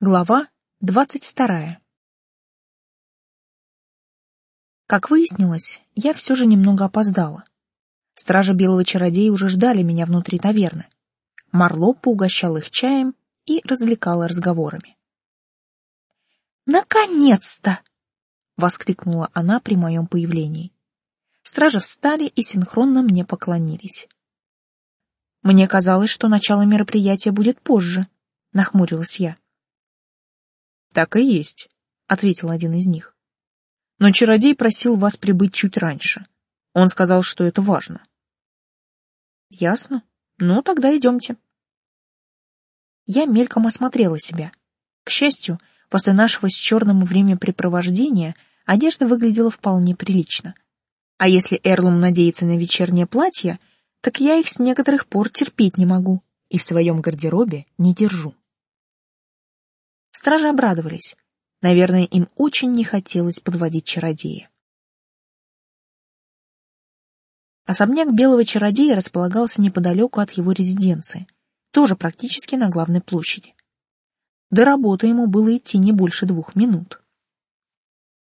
Глава двадцать вторая. Как выяснилось, я все же немного опоздала. Стражи белого чародея уже ждали меня внутри таверны. Марло поугощал их чаем и развлекала разговорами. «Наконец-то!» — воскликнула она при моем появлении. Стражи встали и синхронно мне поклонились. «Мне казалось, что начало мероприятия будет позже», — нахмурилась я. Так и есть, ответил один из них. Но чародей просил вас прибыть чуть раньше. Он сказал, что это важно. Ясно. Ну, тогда идемте. Я мельком осмотрела себя. К счастью, после нашего с черным времяпрепровождения одежда выглядела вполне прилично. А если Эрлум надеется на вечернее платье, так я их с некоторых пор терпеть не могу и в своем гардеробе не держу. Стражи обрадовались. Наверное, им очень не хотелось подводить чародея. Особняк белого чародея располагался неподалеку от его резиденции, тоже практически на главной площади. До работы ему было идти не больше двух минут.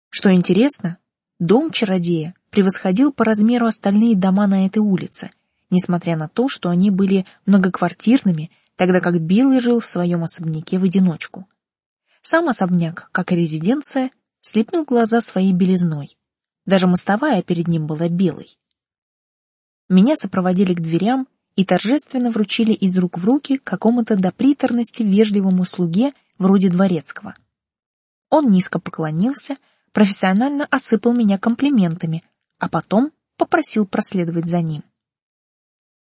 Что интересно, дом чародея превосходил по размеру остальные дома на этой улице, несмотря на то, что они были многоквартирными, тогда как Белый жил в своем особняке в одиночку. Сам особняк, как и резиденция, слепил глаза своей белизной. Даже мостовая перед ним была белой. Меня сопроводили к дверям и торжественно вручили из рук в руки какому-то до приторности вежливому слуге вроде дворецкого. Он низко поклонился, профессионально осыпал меня комплиментами, а потом попросил проследовать за ним.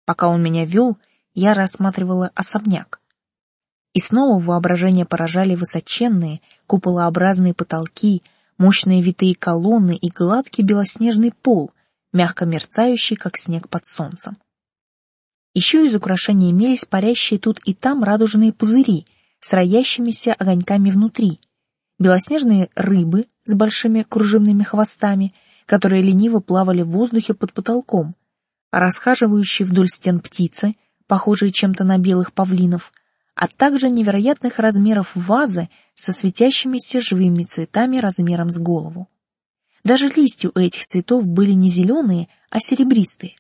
Пока он меня вел, я рассматривала особняк. И снова воображение поражали высоченные, куполообразные потолки, мощные витые колонны и гладкий белоснежный пол, мягко мерцающий, как снег под солнцем. Еще из украшений имелись парящие тут и там радужные пузыри с роящимися огоньками внутри, белоснежные рыбы с большими кружевными хвостами, которые лениво плавали в воздухе под потолком, расхаживающие вдоль стен птицы, похожие чем-то на белых павлинов, а также невероятных размеров вазы со светящимися живыми цветами размером с голову. Даже листья у этих цветов были не зеленые, а серебристые.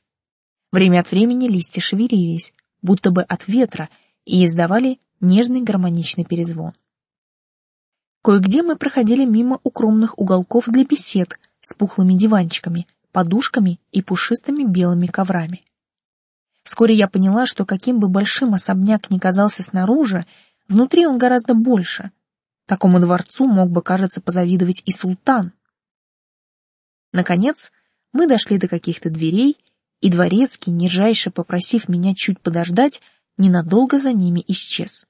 Время от времени листья шевелились, будто бы от ветра, и издавали нежный гармоничный перезвон. Кое-где мы проходили мимо укромных уголков для бесед с пухлыми диванчиками, подушками и пушистыми белыми коврами. Вскоре я поняла, что каким бы большим особняк ни казался снаружи, внутри он гораздо больше. Такому дворцу мог бы, кажется, позавидовать и султан. Наконец, мы дошли до каких-то дверей, и дворецкий, нижайше попросив меня чуть подождать, ненадолго за ними исчез.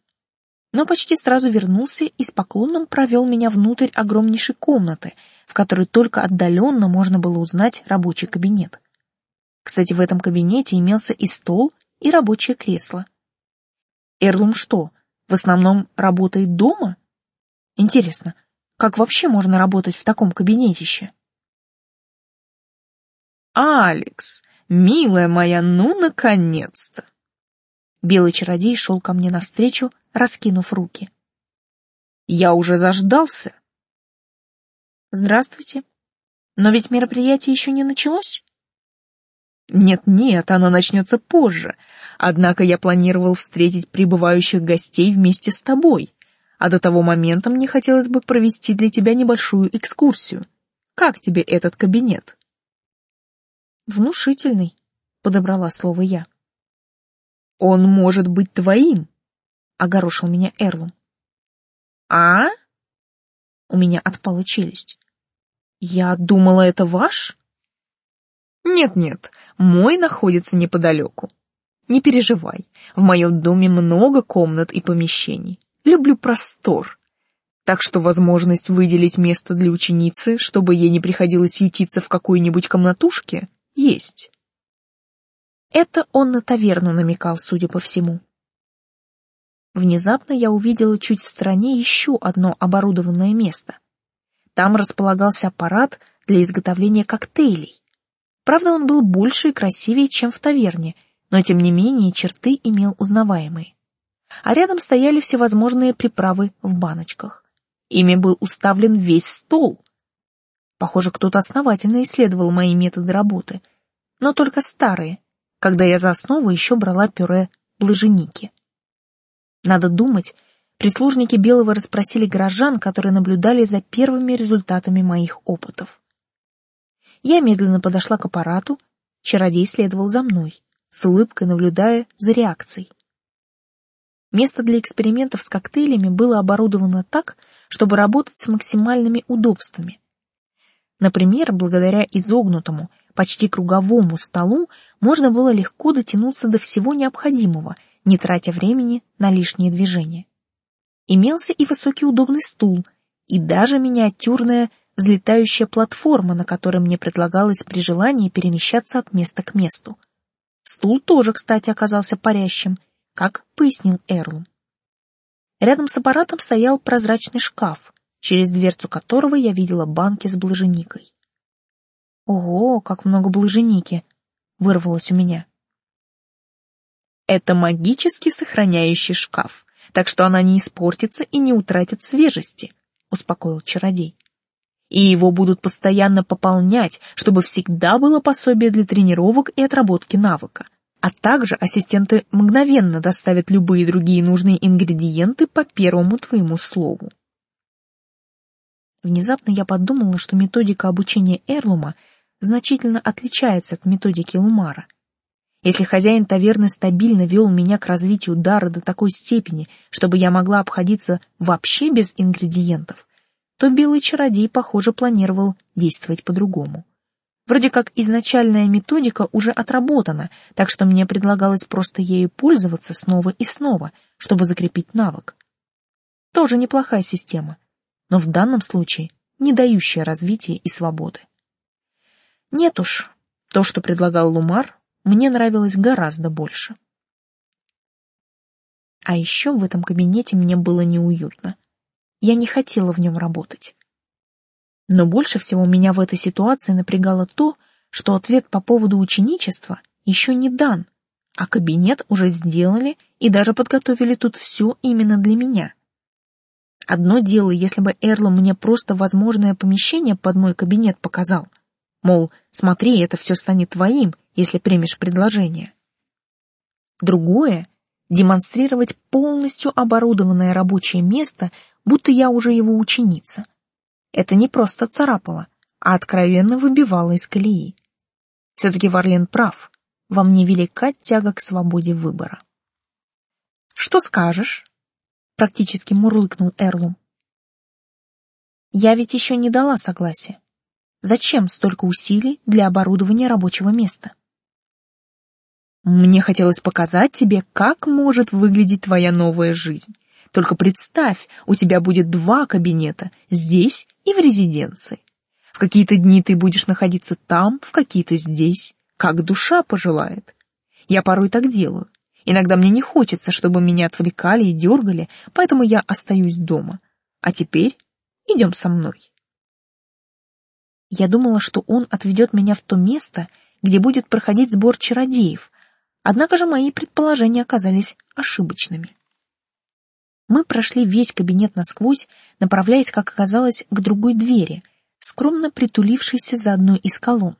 Но почти сразу вернулся и с поклоном провел меня внутрь огромнейшей комнаты, в которой только отдаленно можно было узнать рабочий кабинет. Кстати, в этом кабинете имелся и стол, и рабочее кресло. Эрлум что, в основном работает дома? Интересно, как вообще можно работать в таком кабинетище? «Алекс, милая моя, ну, наконец-то!» Белый чародей шел ко мне навстречу, раскинув руки. «Я уже заждался!» «Здравствуйте. Но ведь мероприятие еще не началось?» Нет-нет, оно начнется позже. Однако я планировал встретить прибывающих гостей вместе с тобой. А до того момента мне хотелось бы провести для тебя небольшую экскурсию. Как тебе этот кабинет? Внушительный, подобрала слово я. Он может быть твоим, огорошил меня Эрлум. А? У меня отпала челюсть. Я думала, это ваш? Нет-нет, мой находится неподалеку. Не переживай, в моем доме много комнат и помещений. Люблю простор. Так что возможность выделить место для ученицы, чтобы ей не приходилось ютиться в какой-нибудь комнатушке, есть. Это он на таверну намекал, судя по всему. Внезапно я увидела чуть в стороне еще одно оборудованное место. Там располагался аппарат для изготовления коктейлей. Правда, он был больше и красивее, чем в таверне, но тем не менее черты имел узнаваемые. А рядом стояли всевозможные приправы в баночках. Ими был уставлен весь стол. Похоже, кто-то основательно исследовал мои методы работы, но только старые, когда я за основу еще брала пюре блаженики. Надо думать, прислужники Белого расспросили горожан, которые наблюдали за первыми результатами моих опытов. Я медленно подошла к аппарату, чародей следовал за мной, с улыбкой наблюдая за реакцией. Место для экспериментов с коктейлями было оборудовано так, чтобы работать с максимальными удобствами. Например, благодаря изогнутому, почти круговому столу можно было легко дотянуться до всего необходимого, не тратя времени на лишние движения. Имелся и высокий удобный стул, и даже миниатюрная взлетающая платформа, на которой мне предлагалось при желании перемещаться от места к месту. Стул тоже, кстати, оказался парящим, как пояснил Эрлум. Рядом с аппаратом стоял прозрачный шкаф, через дверцу которого я видела банки с блаженикой. Ого, как много блаженики! Вырвалось у меня. Это магически сохраняющий шкаф, так что она не испортится и не утратит свежести, успокоил чародей и его будут постоянно пополнять, чтобы всегда было пособие для тренировок и отработки навыка. А также ассистенты мгновенно доставят любые другие нужные ингредиенты по первому твоему слову. Внезапно я подумала, что методика обучения Эрлума значительно отличается от методики Лумара. Если хозяин таверны стабильно вел меня к развитию дара до такой степени, чтобы я могла обходиться вообще без ингредиентов, то белый чародей, похоже, планировал действовать по-другому. Вроде как изначальная методика уже отработана, так что мне предлагалось просто ею пользоваться снова и снова, чтобы закрепить навык. Тоже неплохая система, но в данном случае не дающая развития и свободы. Нет уж, то, что предлагал Лумар, мне нравилось гораздо больше. А еще в этом кабинете мне было неуютно. Я не хотела в нем работать. Но больше всего меня в этой ситуации напрягало то, что ответ по поводу ученичества еще не дан, а кабинет уже сделали и даже подготовили тут все именно для меня. Одно дело, если бы Эрло мне просто возможное помещение под мой кабинет показал. Мол, смотри, это все станет твоим, если примешь предложение. Другое — демонстрировать полностью оборудованное рабочее место будто я уже его ученица. Это не просто царапало, а откровенно выбивало из колеи. Все-таки Варлен прав, во мне велика тяга к свободе выбора. «Что скажешь?» — практически мурлыкнул Эрлум. «Я ведь еще не дала согласия. Зачем столько усилий для оборудования рабочего места?» «Мне хотелось показать тебе, как может выглядеть твоя новая жизнь. Только представь, у тебя будет два кабинета, здесь и в резиденции. В какие-то дни ты будешь находиться там, в какие-то здесь, как душа пожелает. Я порой так делаю. Иногда мне не хочется, чтобы меня отвлекали и дергали, поэтому я остаюсь дома. А теперь идем со мной. Я думала, что он отведет меня в то место, где будет проходить сбор чародеев, однако же мои предположения оказались ошибочными. Мы прошли весь кабинет насквозь, направляясь, как оказалось, к другой двери, скромно притулившейся за одной из колонн.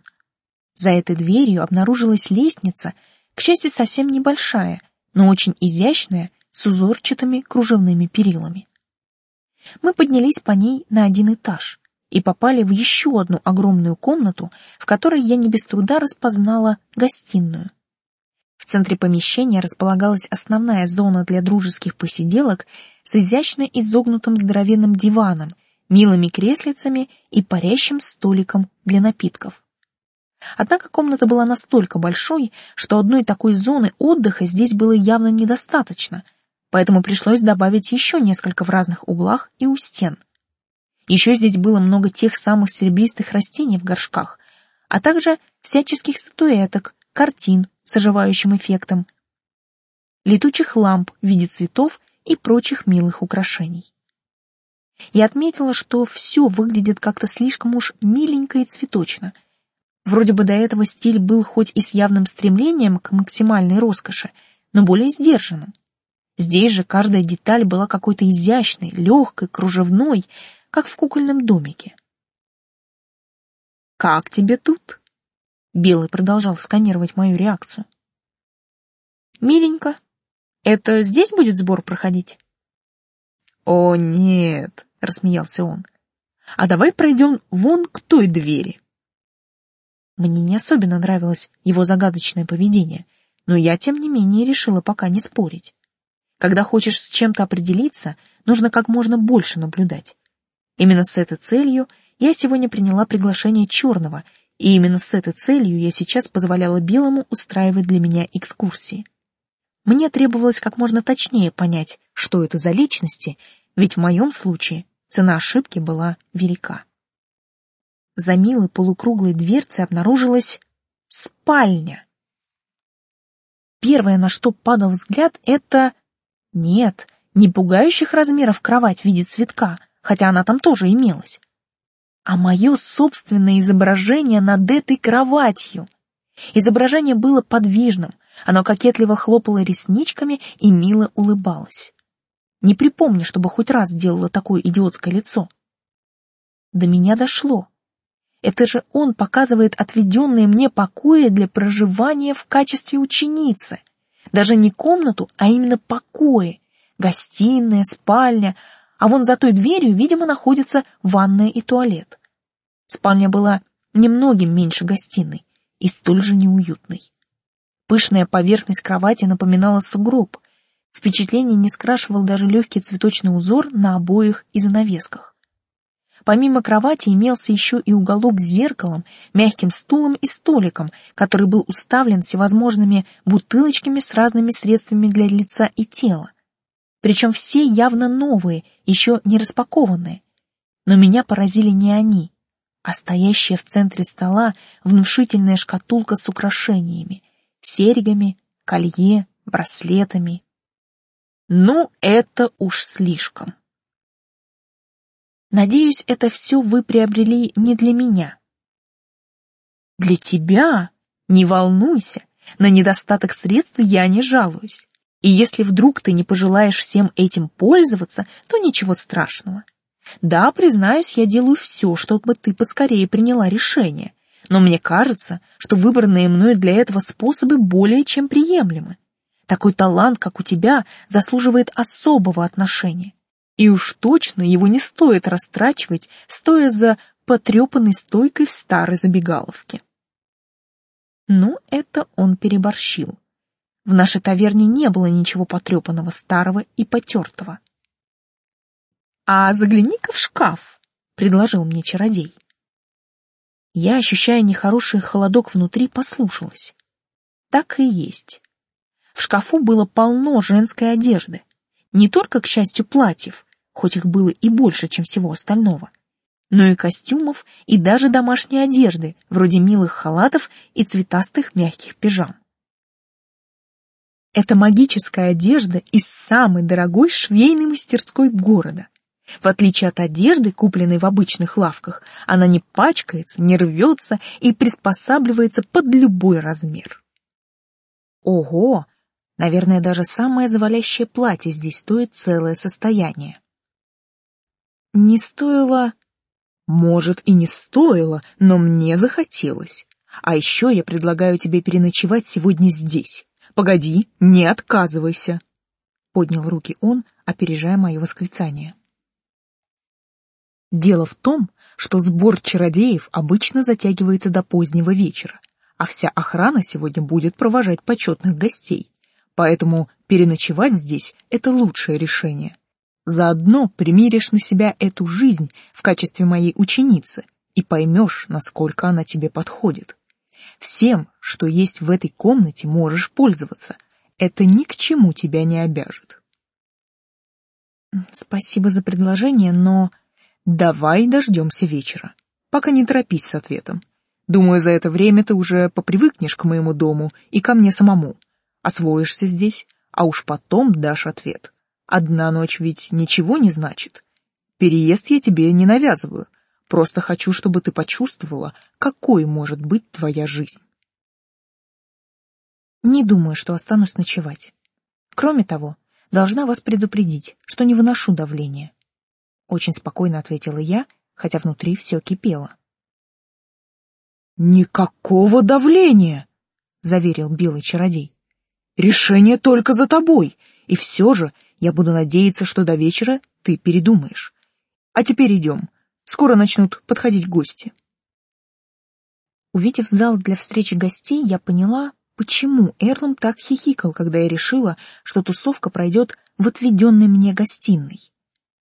За этой дверью обнаружилась лестница, к счастью, совсем небольшая, но очень изящная, с узорчатыми кружевными перилами. Мы поднялись по ней на один этаж и попали в еще одну огромную комнату, в которой я не без труда распознала гостиную. В центре помещения располагалась основная зона для дружеских посиделок с изящно изогнутым здоровенным диваном, милыми креслицами и парящим столиком для напитков. Однако комната была настолько большой, что одной такой зоны отдыха здесь было явно недостаточно, поэтому пришлось добавить еще несколько в разных углах и у стен. Еще здесь было много тех самых серебристых растений в горшках, а также всяческих статуэток, картин, с оживающим эффектом, летучих ламп в виде цветов и прочих милых украшений. Я отметила, что все выглядит как-то слишком уж миленько и цветочно. Вроде бы до этого стиль был хоть и с явным стремлением к максимальной роскоши, но более сдержанным. Здесь же каждая деталь была какой-то изящной, легкой, кружевной, как в кукольном домике. «Как тебе тут?» Белый продолжал сканировать мою реакцию. «Миленько. Это здесь будет сбор проходить?» «О, нет!» — рассмеялся он. «А давай пройдем вон к той двери». Мне не особенно нравилось его загадочное поведение, но я, тем не менее, решила пока не спорить. Когда хочешь с чем-то определиться, нужно как можно больше наблюдать. Именно с этой целью я сегодня приняла приглашение Черного, и именно с этой целью я сейчас позволяла Белому устраивать для меня экскурсии. Мне требовалось как можно точнее понять, что это за личности, ведь в моем случае цена ошибки была велика. За милой полукруглой дверцей обнаружилась спальня. Первое, на что падал взгляд, это... Нет, не пугающих размеров кровать в виде цветка, хотя она там тоже имелась, а мое собственное изображение над этой кроватью. Изображение было подвижным, оно кокетливо хлопало ресничками и мило улыбалось. Не припомню, чтобы хоть раз делала такое идиотское лицо. До меня дошло. Это же он показывает отведенные мне покои для проживания в качестве ученицы. Даже не комнату, а именно покои. Гостиная, спальня, а вон за той дверью, видимо, находится ванная и туалет. Спальня была немногим меньше гостиной и столь же неуютной. Пышная поверхность кровати напоминала сугроб. Впечатление не скрашивал даже легкий цветочный узор на обоях и занавесках. Помимо кровати имелся еще и уголок с зеркалом, мягким стулом и столиком, который был уставлен всевозможными бутылочками с разными средствами для лица и тела. Причем все явно новые, еще не распакованные. Но меня поразили не они, а стоящая в центре стола внушительная шкатулка с украшениями, серьгами, колье, браслетами. Ну, это уж слишком. Надеюсь, это все вы приобрели не для меня. Для тебя? Не волнуйся, на недостаток средств я не жалуюсь. И если вдруг ты не пожелаешь всем этим пользоваться, то ничего страшного. Да, признаюсь, я делаю все, чтобы ты поскорее приняла решение, но мне кажется, что выбранные мной для этого способы более чем приемлемы. Такой талант, как у тебя, заслуживает особого отношения. И уж точно его не стоит растрачивать, стоя за потрепанной стойкой в старой забегаловке. Ну, это он переборщил. В нашей таверне не было ничего потрепанного, старого и потертого. «А загляни-ка в шкаф», — предложил мне чародей. Я, ощущая нехороший холодок внутри, послушалась. Так и есть. В шкафу было полно женской одежды. Не только, к счастью, платьев, хоть их было и больше, чем всего остального, но и костюмов, и даже домашней одежды, вроде милых халатов и цветастых мягких пижам. Это магическая одежда из самой дорогой швейной мастерской города. В отличие от одежды, купленной в обычных лавках, она не пачкается, не рвется и приспосабливается под любой размер. Ого! Наверное, даже самое завалящее платье здесь стоит целое состояние. Не стоило... Может, и не стоило, но мне захотелось. А еще я предлагаю тебе переночевать сегодня здесь. Погоди, не отказывайся. Поднял руки он, опережая мое восклицание. Дело в том, что сбор чародеев обычно затягивается до позднего вечера, а вся охрана сегодня будет провожать почетных гостей. Поэтому переночевать здесь — это лучшее решение. Заодно примиришь на себя эту жизнь в качестве моей ученицы и поймешь, насколько она тебе подходит. Всем, что есть в этой комнате, можешь пользоваться. Это ни к чему тебя не обяжет. Спасибо за предложение, но Давай дождемся вечера. Пока не торопись с ответом. Думаю, за это время ты уже попривыкнешь к моему дому и ко мне самому. Освоишься здесь, а уж потом дашь ответ. Одна ночь ведь ничего не значит. Переезд я тебе не навязываю. Просто хочу, чтобы ты почувствовала, какой может быть твоя жизнь. Не думаю, что останусь ночевать. Кроме того, должна вас предупредить, что не выношу давления. Очень спокойно ответила я, хотя внутри все кипело. «Никакого давления!» — заверил белый чародей. «Решение только за тобой, и все же я буду надеяться, что до вечера ты передумаешь. А теперь идем, скоро начнут подходить гости». Увидев зал для встречи гостей, я поняла, почему Эрлум так хихикал, когда я решила, что тусовка пройдет в отведенной мне гостиной.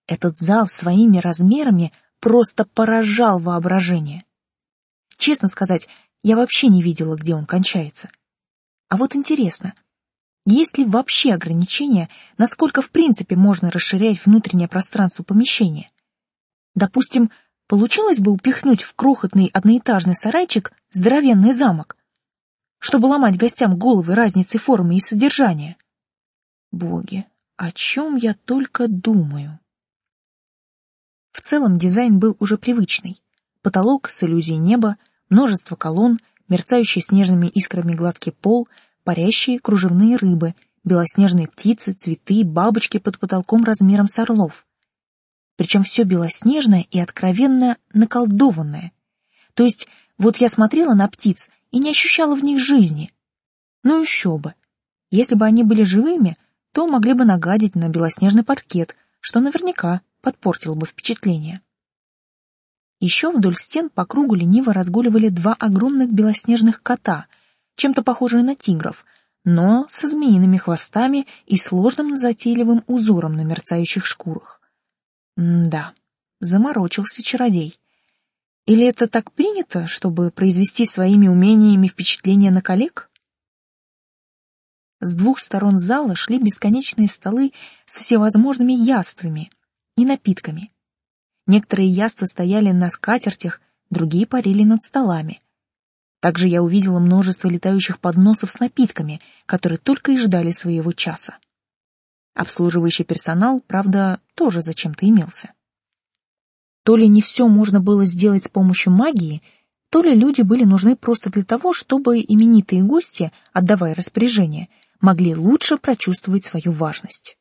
Этот зал своими размерами просто поражал воображение. Честно сказать, я вообще не видела, где он кончается. А вот интересно, есть ли вообще ограничения, насколько в принципе можно расширять внутреннее пространство помещения? Допустим, получилось бы упихнуть в крохотный одноэтажный сарайчик здоровенный замок, чтобы ломать гостям головы разницей формы и содержания. Боги, о чем я только думаю. В целом дизайн был уже привычный. Потолок с иллюзией неба, множество колонн, мерцающий снежными искрами гладкий пол, парящие кружевные рыбы, белоснежные птицы, цветы, бабочки под потолком размером с орлов. Причем все белоснежное и откровенно наколдованное. То есть вот я смотрела на птиц и не ощущала в них жизни. Ну еще бы. Если бы они были живыми, то могли бы нагадить на белоснежный паркет, что наверняка подпортило бы впечатление. Еще вдоль стен по кругу лениво разгуливали два огромных белоснежных кота, чем-то похожие на тигров, но со змеиными хвостами и сложным затейливым узором на мерцающих шкурах. М да, заморочился чародей. Или это так принято, чтобы произвести своими умениями впечатление на коллег? С двух сторон зала шли бесконечные столы с всевозможными яствами и напитками. Некоторые яства стояли на скатертях, другие парили над столами. Также я увидела множество летающих подносов с напитками, которые только и ждали своего часа. Обслуживающий персонал, правда, тоже зачем-то имелся. То ли не все можно было сделать с помощью магии, то ли люди были нужны просто для того, чтобы именитые гости, отдавая распоряжение, могли лучше прочувствовать свою важность.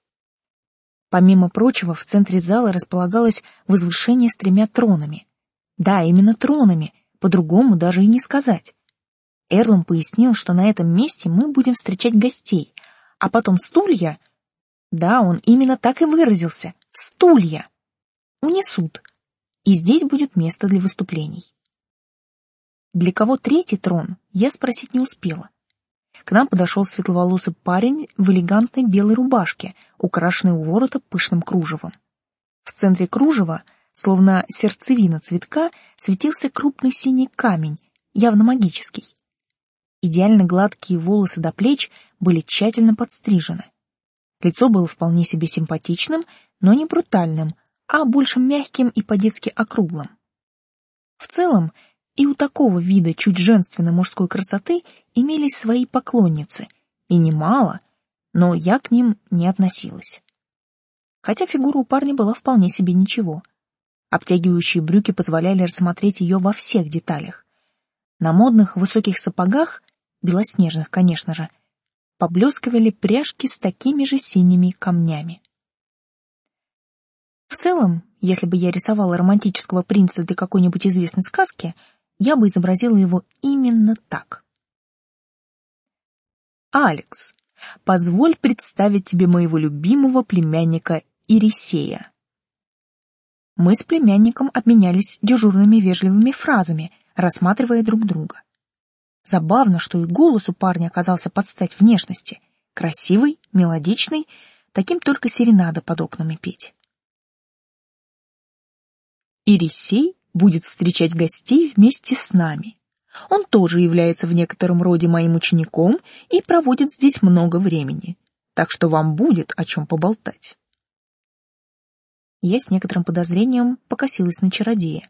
Помимо прочего, в центре зала располагалось возвышение с тремя тронами. Да, именно тронами, по-другому даже и не сказать. Эрлом пояснил, что на этом месте мы будем встречать гостей, а потом стулья... Да, он именно так и выразился. Стулья. Унесут. И здесь будет место для выступлений. Для кого третий трон, я спросить не успела. К нам подошел светловолосый парень в элегантной белой рубашке, украшенной у ворота пышным кружевом. В центре кружева, словно сердцевина цветка, светился крупный синий камень, явно магический. Идеально гладкие волосы до плеч были тщательно подстрижены. Лицо было вполне себе симпатичным, но не брутальным, а больше мягким и по-детски округлым. В целом, и у такого вида чуть женственной мужской красоты имелись свои поклонницы, и немало, но я к ним не относилась. Хотя фигура у парня была вполне себе ничего. Обтягивающие брюки позволяли рассмотреть ее во всех деталях. На модных высоких сапогах, белоснежных, конечно же, поблескивали пряжки с такими же синими камнями. В целом, если бы я рисовала романтического принца для какой-нибудь известной сказки, я бы изобразила его именно так. «Алекс, позволь представить тебе моего любимого племянника Ирисея». Мы с племянником обменялись дежурными вежливыми фразами, рассматривая друг друга. Забавно, что и голос у парня оказался под стать внешности. Красивый, мелодичный, таким только серенада под окнами петь. Ирисей будет встречать гостей вместе с нами. Он тоже является в некотором роде моим учеником и проводит здесь много времени, так что вам будет о чем поболтать. Я с некоторым подозрением покосилась на чародея.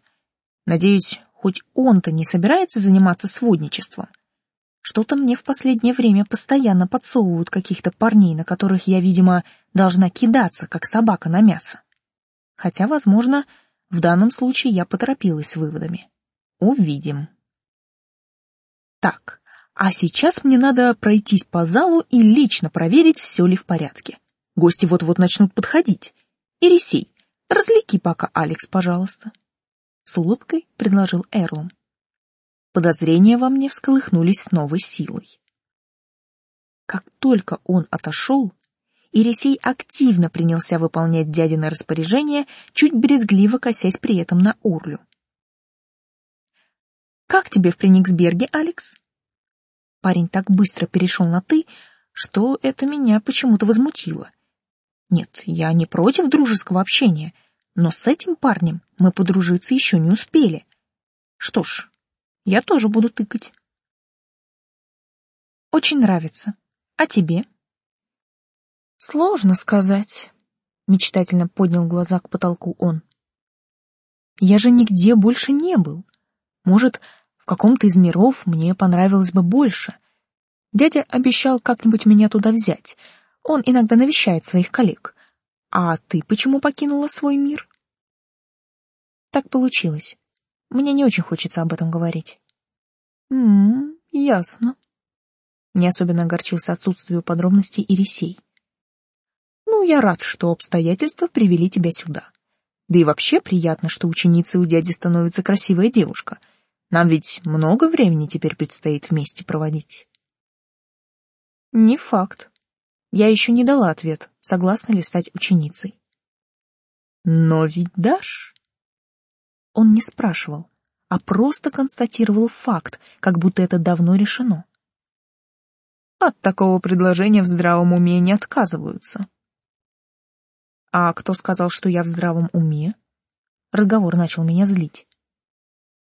Надеюсь, хоть он-то не собирается заниматься сводничеством. Что-то мне в последнее время постоянно подсовывают каких-то парней, на которых я, видимо, должна кидаться, как собака на мясо. Хотя, возможно, в данном случае я поторопилась с выводами. Увидим. Так, а сейчас мне надо пройтись по залу и лично проверить, все ли в порядке. Гости вот-вот начнут подходить. Ирисей, развлеки пока Алекс, пожалуйста. С улыбкой предложил Эрлум. Подозрения во мне всколыхнулись с новой силой. Как только он отошел, Ирисей активно принялся выполнять дядины распоряжение, чуть брезгливо косясь при этом на Урлю. «Как тебе в Прениксберге, Алекс?» Парень так быстро перешел на «ты», что это меня почему-то возмутило. Нет, я не против дружеского общения, но с этим парнем мы подружиться еще не успели. Что ж, я тоже буду тыкать. Очень нравится. А тебе? Сложно сказать, мечтательно поднял глаза к потолку он. Я же нигде больше не был. Может, в каком-то из миров мне понравилось бы больше. Дядя обещал как-нибудь меня туда взять. Он иногда навещает своих коллег. А ты почему покинула свой мир? Так получилось. Мне не очень хочется об этом говорить. Мм, ясно. Не особенно огорчился отсутствию подробностей Ирисей. Ну, я рад, что обстоятельства привели тебя сюда. Да и вообще приятно, что ученицей у дяди становится красивая девушка. Нам ведь много времени теперь предстоит вместе проводить. Не факт. Я еще не дала ответ, согласна ли стать ученицей. Но ведь дашь? Он не спрашивал, а просто констатировал факт, как будто это давно решено. От такого предложения в здравом уме не отказываются. А кто сказал, что я в здравом уме? Разговор начал меня злить.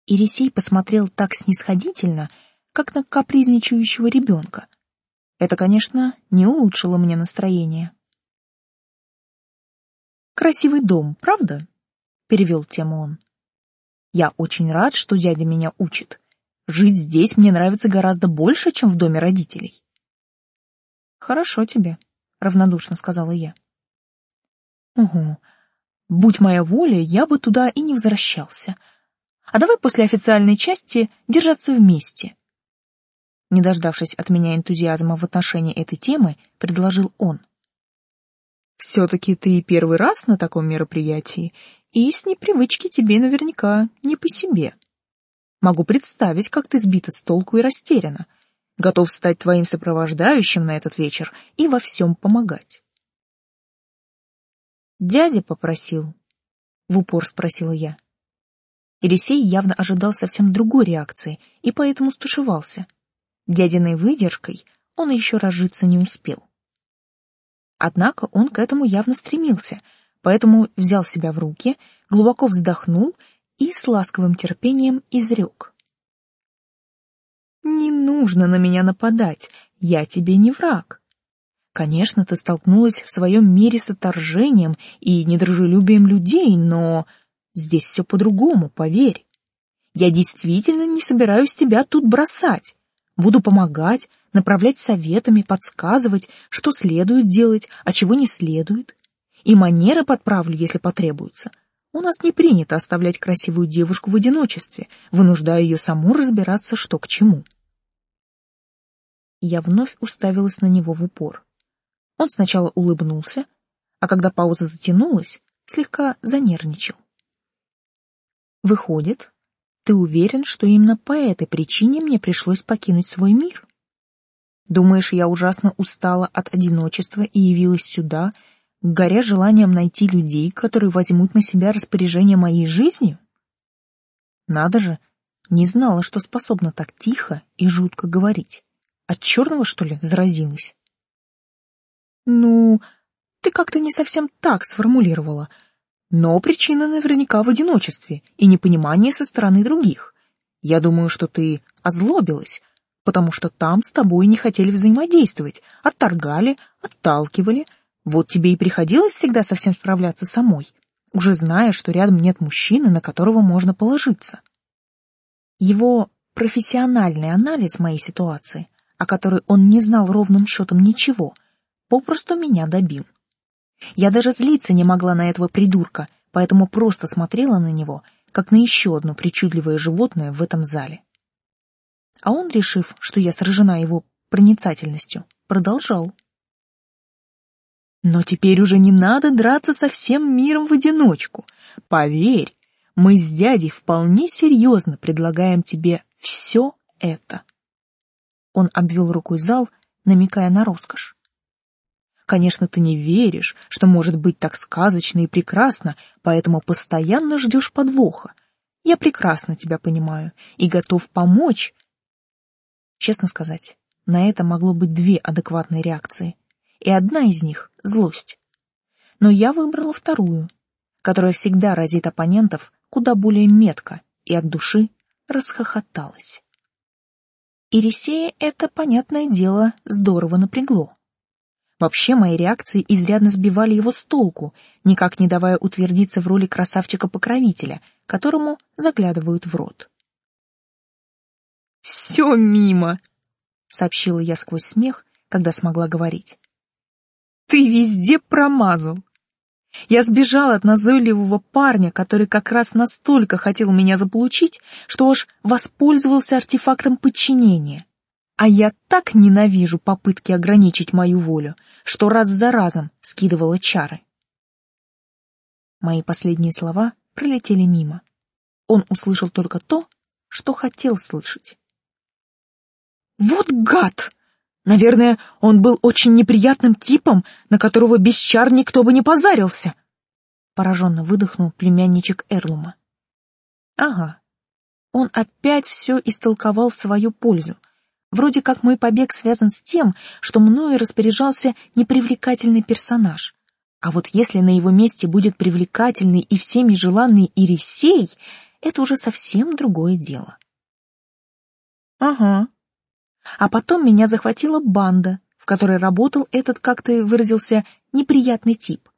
Ирисей посмотрел так снисходительно, как на капризничающего ребенка. Это, конечно, не улучшило мне настроение. «Красивый дом, правда?» — перевел тему он. «Я очень рад, что дядя меня учит. Жить здесь мне нравится гораздо больше, чем в доме родителей». «Хорошо тебе», — равнодушно сказала я. Угу. Будь моя воля, я бы туда и не возвращался. А давай после официальной части держаться вместе. Не дождавшись от меня энтузиазма в отношении этой темы, предложил он. Все-таки ты первый раз на таком мероприятии, и с непривычки тебе наверняка не по себе. Могу представить, как ты сбита с толку и растеряна, готов стать твоим сопровождающим на этот вечер и во всем помогать. Дядя попросил. В упор спросила я. Елисей явно ожидал совсем другой реакции и поэтому стушевался. Дядиной выдержкой он еще разжиться не успел. Однако он к этому явно стремился, поэтому взял себя в руки, глубоко вздохнул и с ласковым терпением изрек. «Не нужно на меня нападать, я тебе не враг. Конечно, ты столкнулась в своем мире с отторжением и недружелюбием людей, но здесь все по-другому, поверь. Я действительно не собираюсь тебя тут бросать. Буду помогать, направлять советами, подсказывать, что следует делать, а чего не следует. И манеры подправлю, если потребуется. У нас не принято оставлять красивую девушку в одиночестве, вынуждая ее саму разбираться, что к чему. Я вновь уставилась на него в упор. Он сначала улыбнулся, а когда пауза затянулась, слегка занервничал. Выходит, ты уверен, что именно по этой причине мне пришлось покинуть свой мир? Думаешь, я ужасно устала от одиночества и явилась сюда, горя желанием найти людей, которые возьмут на себя распоряжение моей жизнью? Надо же, не знала, что способна так тихо и жутко говорить. От черного, что ли, заразилась? Ну, ты как-то не совсем так сформулировала. Но причина наверняка в одиночестве и непонимании со стороны других. Я думаю, что ты озлобилась, потому что там с тобой не хотели взаимодействовать, отторгали, отталкивали. Вот тебе и приходилось всегда совсем справляться самой, уже зная, что рядом нет мужчины, на которого можно положиться. Его профессиональный анализ моей ситуации, о которой он не знал ровным счетом ничего, попросту меня добил. Я даже злиться не могла на этого придурка, поэтому просто смотрела на него, как на еще одно причудливое животное в этом зале. А он, решив, что я сражена его проницательностью, продолжал. Но теперь уже не надо драться со всем миром в одиночку. Поверь, мы с дядей вполне серьезно предлагаем тебе все это. Он обвел рукой зал, намекая на роскошь. Конечно, ты не веришь, что может быть так сказочно и прекрасно, поэтому постоянно ждешь подвоха. Я прекрасно тебя понимаю и готов помочь. Честно сказать, на это могло быть две адекватные реакции, и одна из них — злость. Но я выбрала вторую, которая всегда разит оппонентов куда более метко и от души расхохоталась. Ирисея это, понятное дело, здорово напрягло. Вообще мои реакции изрядно сбивали его с толку, никак не давая утвердиться в роли красавчика-покровителя, которому заглядывают в рот. «Все мимо!» — сообщила я сквозь смех, когда смогла говорить. «Ты везде промазал!» Я сбежала от назойливого парня, который как раз настолько хотел меня заполучить, что уж воспользовался артефактом подчинения. А я так ненавижу попытки ограничить мою волю, что раз за разом скидывала чары. Мои последние слова пролетели мимо. Он услышал только то, что хотел слышать. «Вот гад!» Наверное, он был очень неприятным типом, на которого без чар никто бы не позарился. Пораженно выдохнул племянничек Эрлума. Ага. Он опять все истолковал в свою пользу. Вроде как мой побег связан с тем, что мною распоряжался непривлекательный персонаж. А вот если на его месте будет привлекательный и всеми желанный Ирисей, это уже совсем другое дело. Ага, а потом меня захватила банда, в которой работал этот, как ты выразился, неприятный тип.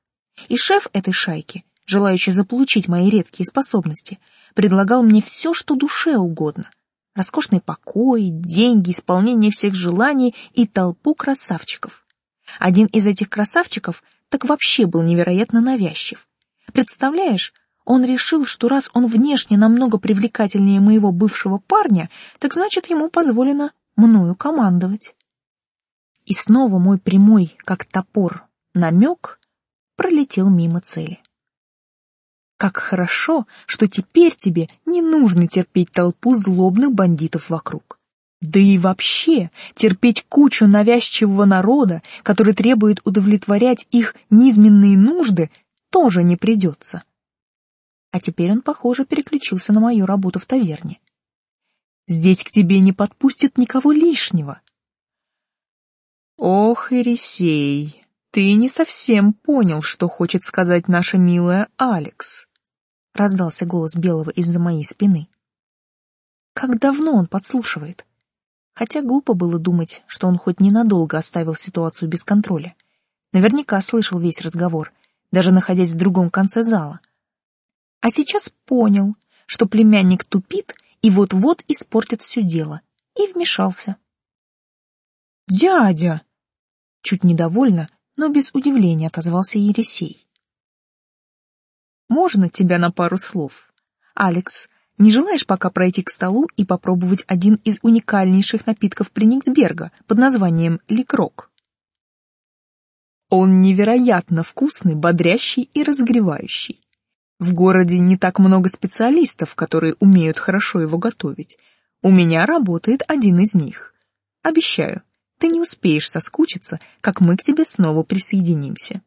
И шеф этой шайки, желающий заполучить мои редкие способности, предлагал мне все, что душе угодно. Роскошный покой, деньги, исполнение всех желаний и толпу красавчиков. Один из этих красавчиков так вообще был невероятно навязчив. Представляешь, он решил, что раз он внешне намного привлекательнее моего бывшего парня, так значит ему позволено мною командовать. И снова мой прямой, как топор, намек пролетел мимо цели. Как хорошо, что теперь тебе не нужно терпеть толпу злобных бандитов вокруг. Да и вообще, терпеть кучу навязчивого народа, который требует удовлетворять их низменные нужды, тоже не придется. А теперь он, похоже, переключился на мою работу в таверне. Здесь к тебе не подпустят никого лишнего. Ох, Ирисей, ты не совсем понял, что хочет сказать наша милая Алекс. Раздался голос Белого из-за моей спины. Как давно он подслушивает? Хотя глупо было думать, что он хоть ненадолго оставил ситуацию без контроля. Наверняка слышал весь разговор, даже находясь в другом конце зала. А сейчас понял, что племянник тупит и вот-вот испортит все дело, и вмешался. «Дядя!» Чуть недовольно, но без удивления отозвался Ересей. «Можно тебя на пару слов? Алекс, не желаешь пока пройти к столу и попробовать один из уникальнейших напитков Прениксберга под названием ликрок?» Он невероятно вкусный, бодрящий и разогревающий. В городе не так много специалистов, которые умеют хорошо его готовить. У меня работает один из них. Обещаю, ты не успеешь соскучиться, как мы к тебе снова присоединимся.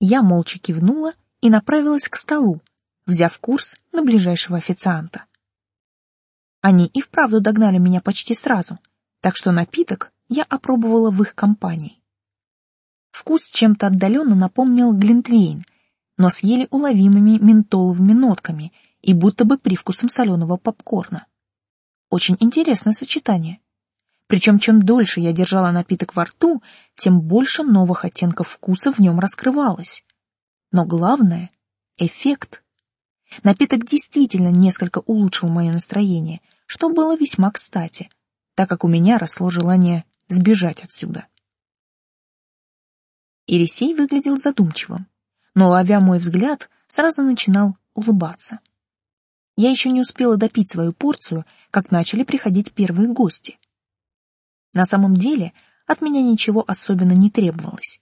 Я молча кивнула и направилась к столу, взяв курс на ближайшего официанта. Они и вправду догнали меня почти сразу, так что напиток я опробовала в их компании. Вкус чем-то отдаленно напомнил глинтвейн — но с еле уловимыми ментоловыми нотками и будто бы привкусом соленого попкорна. Очень интересное сочетание. Причем чем дольше я держала напиток во рту, тем больше новых оттенков вкуса в нем раскрывалось. Но главное — эффект. Напиток действительно несколько улучшил мое настроение, что было весьма кстати, так как у меня росло желание сбежать отсюда. Ирисей выглядел задумчивым но, ловя мой взгляд, сразу начинал улыбаться. Я еще не успела допить свою порцию, как начали приходить первые гости. На самом деле, от меня ничего особенно не требовалось.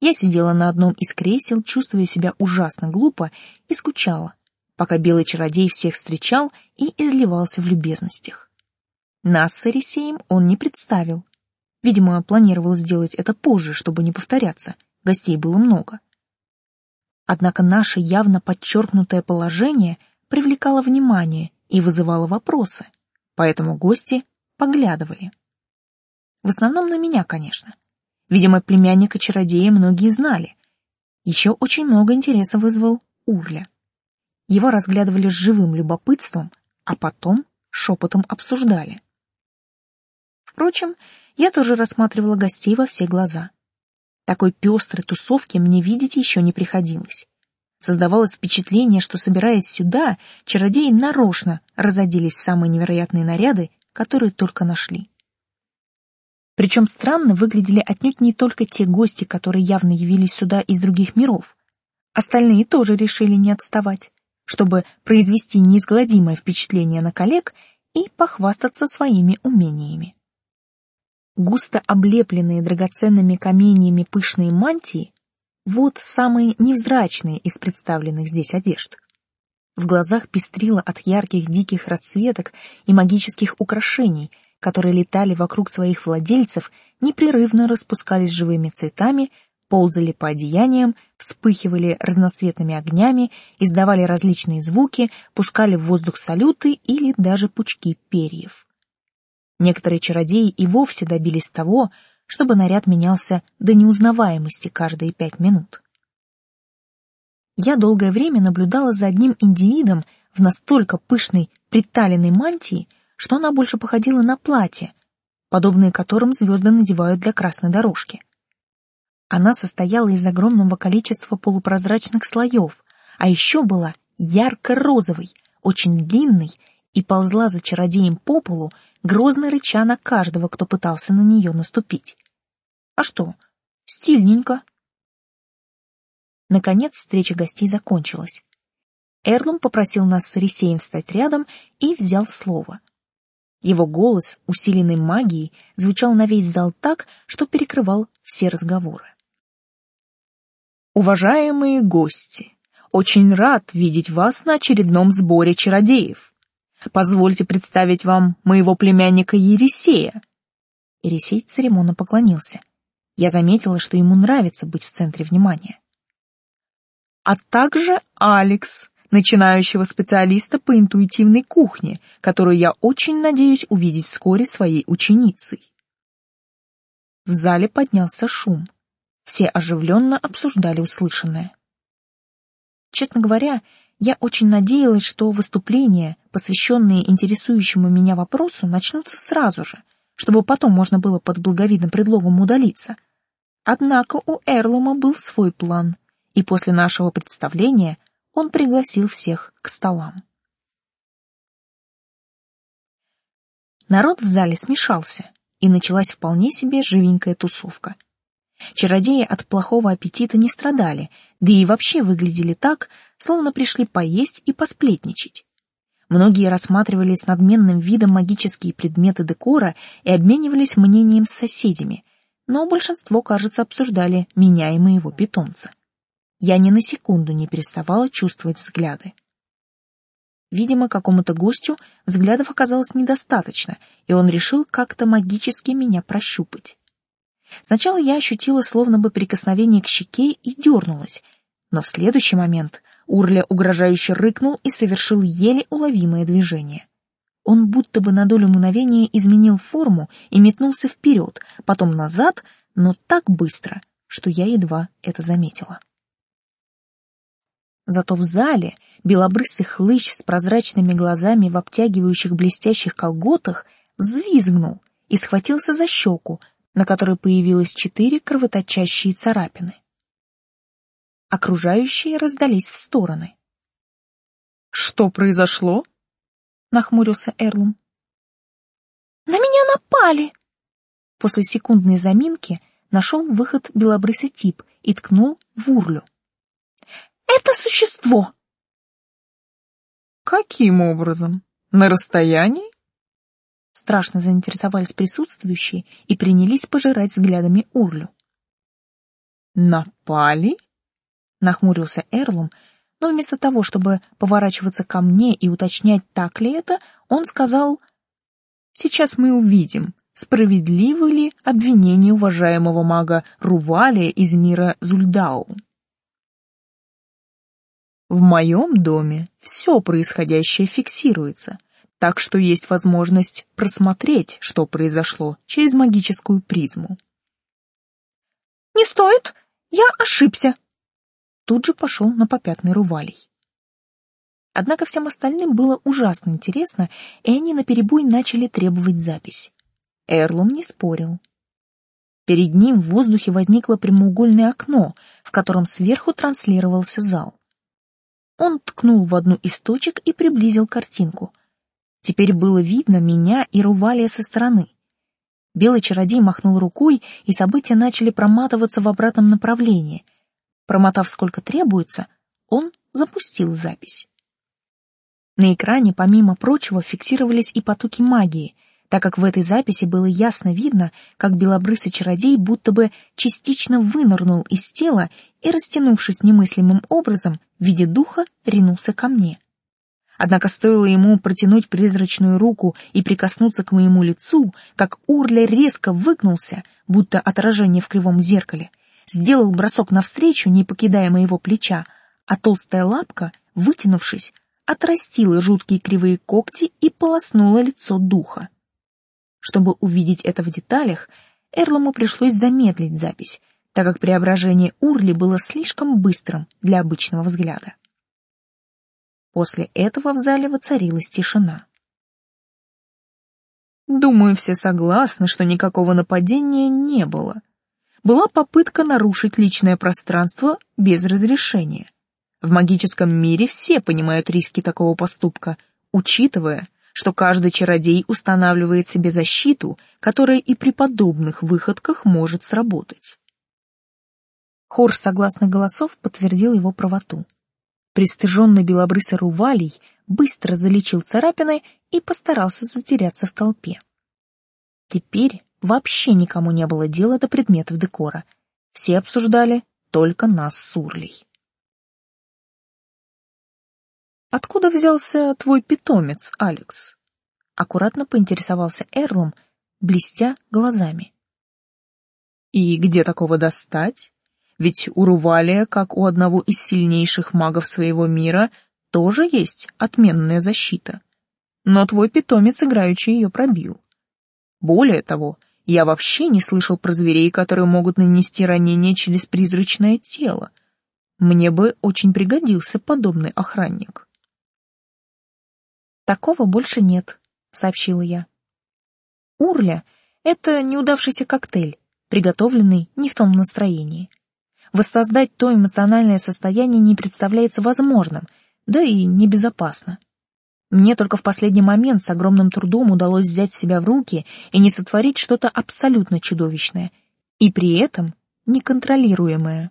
Я сидела на одном из кресел, чувствуя себя ужасно глупо и скучала, пока белый чародей всех встречал и изливался в любезностях. Нас с Арисеем он не представил. Видимо, планировал сделать это позже, чтобы не повторяться. Гостей было много. Однако наше явно подчеркнутое положение привлекало внимание и вызывало вопросы, поэтому гости поглядывали. В основном на меня, конечно. Видимо, племянника-чародея многие знали. Еще очень много интереса вызвал Урля. Его разглядывали с живым любопытством, а потом шепотом обсуждали. Впрочем, я тоже рассматривала гостей во все глаза. Такой пестрой тусовки мне видеть еще не приходилось. Создавалось впечатление, что, собираясь сюда, чародеи нарочно разоделись в самые невероятные наряды, которые только нашли. Причем странно выглядели отнюдь не только те гости, которые явно явились сюда из других миров. Остальные тоже решили не отставать, чтобы произвести неизгладимое впечатление на коллег и похвастаться своими умениями. Густо облепленные драгоценными каменьями пышные мантии — вот самые невзрачные из представленных здесь одежд. В глазах пестрило от ярких диких расцветок и магических украшений, которые летали вокруг своих владельцев, непрерывно распускались живыми цветами, ползали по одеяниям, вспыхивали разноцветными огнями, издавали различные звуки, пускали в воздух салюты или даже пучки перьев. Некоторые чародеи и вовсе добились того, чтобы наряд менялся до неузнаваемости каждые пять минут. Я долгое время наблюдала за одним индивидом в настолько пышной приталенной мантии, что она больше походила на платье, подобные которым звезды надевают для красной дорожки. Она состояла из огромного количества полупрозрачных слоев, а еще была ярко-розовой, очень длинной и ползла за чародеем по полу, грозно рыча на каждого, кто пытался на нее наступить. А что, стильненько. Наконец встреча гостей закончилась. Эрлум попросил нас с Рисеем встать рядом и взял слово. Его голос, усиленный магией, звучал на весь зал так, что перекрывал все разговоры. Уважаемые гости, очень рад видеть вас на очередном сборе чародеев. Позвольте представить вам моего племянника Ересея. Ересей церемонно поклонился. Я заметила, что ему нравится быть в центре внимания. А также Алекс, начинающего специалиста по интуитивной кухне, которую я очень надеюсь увидеть вскоре своей ученицей. В зале поднялся шум. Все оживленно обсуждали услышанное. Честно говоря, я очень надеялась, что выступления, посвященные интересующему меня вопросу, начнутся сразу же, чтобы потом можно было под благовидным предлогом удалиться. Однако у Эрлума был свой план, и после нашего представления он пригласил всех к столам. Народ в зале смешался, и началась вполне себе живенькая тусовка. Чародеи от плохого аппетита не страдали, да и вообще выглядели так, словно пришли поесть и посплетничать. Многие рассматривали с надменным видом магические предметы декора и обменивались мнением с соседями, но большинство, кажется, обсуждали меня и моего питомца. Я ни на секунду не переставала чувствовать взгляды. Видимо, какому-то гостю взглядов оказалось недостаточно, и он решил как-то магически меня прощупать. Сначала я ощутила словно бы прикосновение к щеке и дернулась, но в следующий момент Урля угрожающе рыкнул и совершил еле уловимое движение. Он будто бы на долю мгновения изменил форму и метнулся вперед, потом назад, но так быстро, что я едва это заметила. Зато в зале белобрысый хлыщ с прозрачными глазами в обтягивающих блестящих колготах взвизгнул и схватился за щеку, на которой появилось четыре кровоточащие царапины. Окружающие раздались в стороны. «Что произошло?» — нахмурился Эрлум. «На меня напали!» После секундной заминки нашел выход белобрысый тип и ткнул в урлю. Это существо. Каким образом? На расстоянии? Страшно заинтересовались присутствующие и принялись пожирать взглядами Урлю. Напали? Нахмурился Эрлум, но вместо того, чтобы поворачиваться ко мне и уточнять, так ли это, он сказал, «Сейчас мы увидим, справедливы ли обвинения уважаемого мага Рувалия из мира Зульдау». В моем доме все происходящее фиксируется, так что есть возможность просмотреть, что произошло через магическую призму. «Не стоит, я ошибся», тут же пошел на попятный Рувалий. Однако всем остальным было ужасно интересно, и они наперебой начали требовать запись. Эрлум не спорил. Перед ним в воздухе возникло прямоугольное окно, в котором сверху транслировался зал. Он ткнул в одну из точек и приблизил картинку. Теперь было видно меня и Рувалия со стороны. Белый чародей махнул рукой, и события начали проматываться в обратном направлении — Промотав сколько требуется, он запустил запись. На экране, помимо прочего, фиксировались и потоки магии, так как в этой записи было ясно видно, как белобрысый чародей будто бы частично вынырнул из тела и, растянувшись немыслимым образом, в виде духа ринулся ко мне. Однако стоило ему протянуть призрачную руку и прикоснуться к моему лицу, как Урля резко выгнулся, будто отражение в кривом зеркале, сделал бросок навстречу, не покидая моего плеча, а толстая лапка, вытянувшись, отрастила жуткие кривые когти и полоснула лицо духа. Чтобы увидеть это в деталях, Эрлому пришлось замедлить запись, так как преображение Урли было слишком быстрым для обычного взгляда. После этого в зале воцарилась тишина. Думаю, все согласны, что никакого нападения не было, была попытка нарушить личное пространство без разрешения. В магическом мире все понимают риски такого поступка, учитывая, что каждый чародей устанавливает себе защиту, которая и при подобных выходках может сработать. Хор согласных голосов подтвердил его правоту. Пристыженный белобрысый Рувалий быстро залечил царапины и постарался затеряться в толпе. Теперь вообще никому не было дела до предметов декора. Все обсуждали только нас с Урлей. «Откуда взялся твой питомец, Алекс?» Аккуратно поинтересовался Эрлом, блестя глазами. «И где такого достать? Ведь у Рувалия, как у одного из сильнейших магов своего мира, тоже есть отменная защита. Но твой питомец играючи ее пробил. Более того, я вообще не слышал про зверей, которые могут нанести ранение через призрачное тело. Мне бы очень пригодился подобный охранник. Такого больше нет, сообщила я. Урля — это неудавшийся коктейль, приготовленный не в том настроении. Воссоздать то эмоциональное состояние не представляется возможным, да и небезопасно. Мне только в последний момент с огромным трудом удалось взять себя в руки и не сотворить что-то абсолютно чудовищное, и при этом неконтролируемое.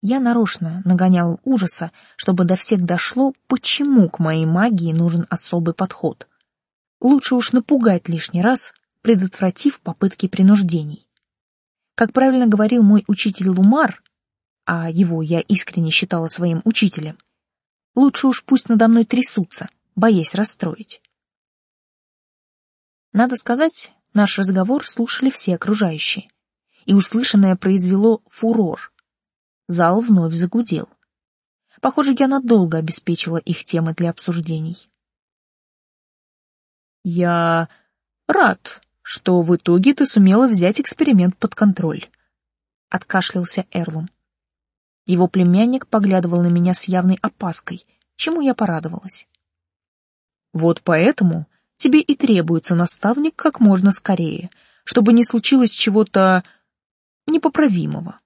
Я нарочно нагонял ужаса, чтобы до всех дошло, почему к моей магии нужен особый подход. Лучше уж напугать лишний раз, предотвратив попытки принуждений. Как правильно говорил мой учитель Лумар, а его я искренне считала своим учителем, Лучше уж пусть надо мной трясутся, боясь расстроить. Надо сказать, наш разговор слушали все окружающие, и услышанное произвело фурор. Зал вновь загудел. Похоже, я надолго обеспечила их темы для обсуждений. Я рад, что в итоге ты сумела взять эксперимент под контроль, откашлялся Эрлум. Его племянник поглядывал на меня с явной опаской, чему я порадовалась. Вот поэтому тебе и требуется наставник как можно скорее, чтобы не случилось чего-то непоправимого.